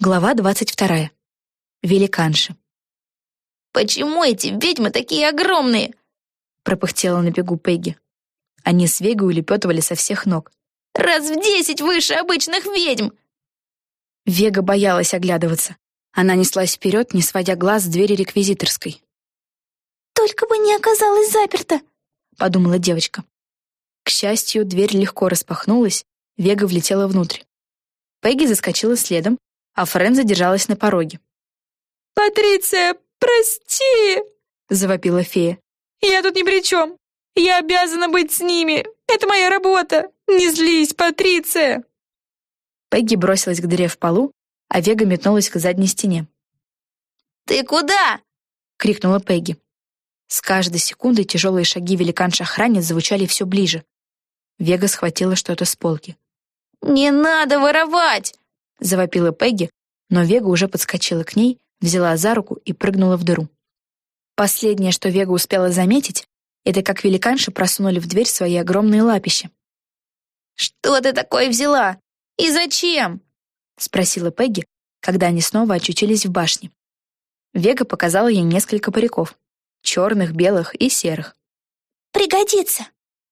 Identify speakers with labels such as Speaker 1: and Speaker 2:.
Speaker 1: Глава двадцать вторая. Великанши.
Speaker 2: «Почему эти ведьмы такие огромные?»
Speaker 1: пропыхтела на бегу Пегги. Они с Вегой улепетывали со всех ног.
Speaker 2: «Раз в десять выше обычных ведьм!»
Speaker 1: Вега боялась оглядываться. Она неслась вперед, не сводя глаз с двери реквизиторской.
Speaker 2: «Только бы не оказалось заперто!»
Speaker 1: подумала девочка. К счастью, дверь легко распахнулась, Вега влетела внутрь. Пегги заскочила следом, а Френ задержалась на пороге.
Speaker 3: «Патриция, прости!» — завопила фея. «Я тут ни при чем. Я обязана быть с ними. Это моя работа. Не злись, Патриция!»
Speaker 1: Пегги бросилась к дыре в полу, а Вега метнулась к задней стене.
Speaker 2: «Ты куда?»
Speaker 1: — крикнула Пегги. С каждой секундой тяжелые шаги великанши-охранниц звучали все ближе. Вега схватила что-то с полки.
Speaker 2: «Не надо воровать!»
Speaker 1: — завопила Пегги, но Вега уже подскочила к ней, взяла за руку и прыгнула в дыру. Последнее, что Вега успела заметить, это как великанши просунули в дверь свои огромные лапища.
Speaker 2: «Что ты такое взяла? И зачем?»
Speaker 1: — спросила Пегги, когда они снова очутились в башне. Вега показала ей несколько париков — черных, белых и серых.
Speaker 2: «Пригодится!»